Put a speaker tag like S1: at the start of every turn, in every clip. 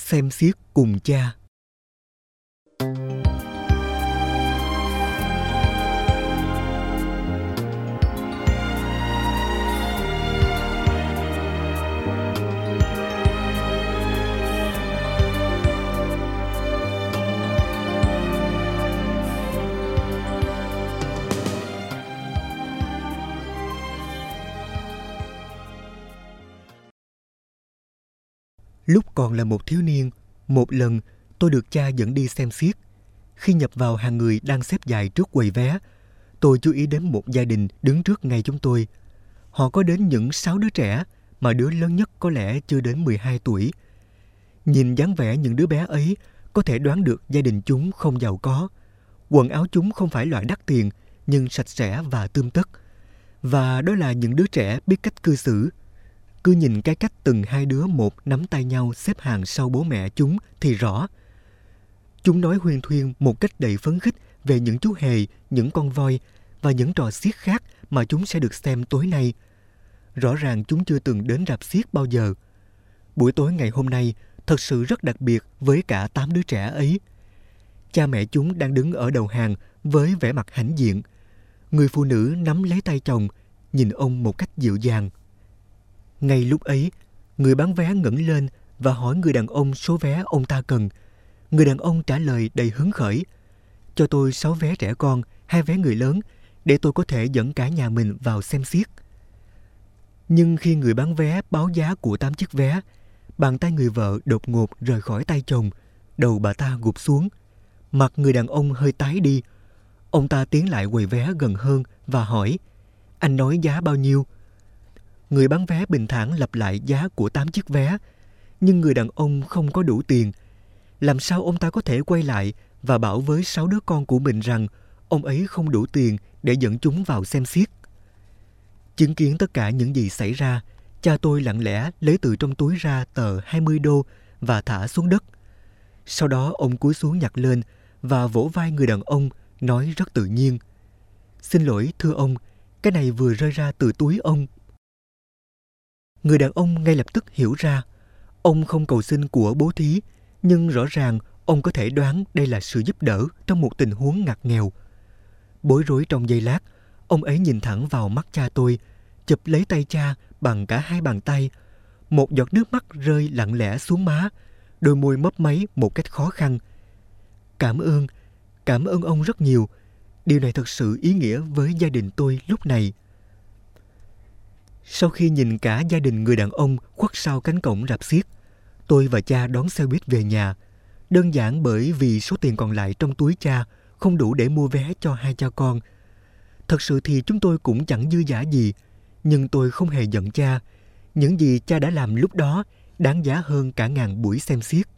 S1: xem xiết cùng cha. Lúc còn là một thiếu niên, một lần tôi được cha dẫn đi xem xiếc. Khi nhập vào hàng người đang xếp dài trước quầy vé, tôi chú ý đến một gia đình đứng trước ngay chúng tôi. Họ có đến những sáu đứa trẻ, mà đứa lớn nhất có lẽ chưa đến 12 tuổi. Nhìn dáng vẻ những đứa bé ấy, có thể đoán được gia đình chúng không giàu có. Quần áo chúng không phải loại đắt tiền, nhưng sạch sẽ và tươm tất. Và đó là những đứa trẻ biết cách cư xử, cứ nhìn cái cách từng hai đứa một nắm tay nhau xếp hàng sau bố mẹ chúng thì rõ. Chúng nói huyên thuyên một cách đầy phấn khích về những chú hề, những con voi và những trò xiếc khác mà chúng sẽ được xem tối nay. Rõ ràng chúng chưa từng đến rạp xiếc bao giờ. Buổi tối ngày hôm nay thật sự rất đặc biệt với cả tám đứa trẻ ấy. Cha mẹ chúng đang đứng ở đầu hàng với vẻ mặt hãnh diện. Người phụ nữ nắm lấy tay chồng, nhìn ông một cách dịu dàng. Ngay lúc ấy, người bán vé ngẩng lên và hỏi người đàn ông số vé ông ta cần. Người đàn ông trả lời đầy hứng khởi. Cho tôi 6 vé trẻ con, hai vé người lớn, để tôi có thể dẫn cả nhà mình vào xem xiếc. Nhưng khi người bán vé báo giá của 8 chiếc vé, bàn tay người vợ đột ngột rời khỏi tay chồng, đầu bà ta gục xuống. Mặt người đàn ông hơi tái đi. Ông ta tiến lại quầy vé gần hơn và hỏi, anh nói giá bao nhiêu? Người bán vé bình thản lặp lại giá của 8 chiếc vé, nhưng người đàn ông không có đủ tiền. Làm sao ông ta có thể quay lại và bảo với sáu đứa con của mình rằng ông ấy không đủ tiền để dẫn chúng vào xem xiếc? Chứng kiến tất cả những gì xảy ra, cha tôi lặng lẽ lấy từ trong túi ra tờ 20 đô và thả xuống đất. Sau đó ông cúi xuống nhặt lên và vỗ vai người đàn ông nói rất tự nhiên. Xin lỗi thưa ông, cái này vừa rơi ra từ túi ông Người đàn ông ngay lập tức hiểu ra, ông không cầu xin của bố thí, nhưng rõ ràng ông có thể đoán đây là sự giúp đỡ trong một tình huống ngặt nghèo. Bối rối trong giây lát, ông ấy nhìn thẳng vào mắt cha tôi, chụp lấy tay cha bằng cả hai bàn tay. Một giọt nước mắt rơi lặng lẽ xuống má, đôi môi mấp máy một cách khó khăn. Cảm ơn, cảm ơn ông rất nhiều. Điều này thật sự ý nghĩa với gia đình tôi lúc này. Sau khi nhìn cả gia đình người đàn ông khuất sau cánh cổng rạp xiếc, tôi và cha đón xe buýt về nhà. Đơn giản bởi vì số tiền còn lại trong túi cha không đủ để mua vé cho hai cha con. Thật sự thì chúng tôi cũng chẳng dư giả gì, nhưng tôi không hề giận cha. Những gì cha đã làm lúc đó đáng giá hơn cả ngàn buổi xem xiếc.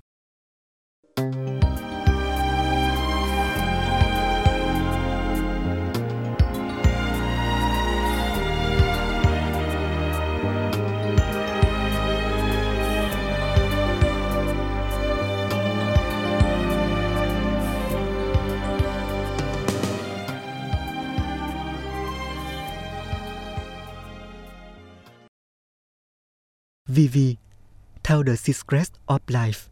S1: VV, theo the Secret of Life.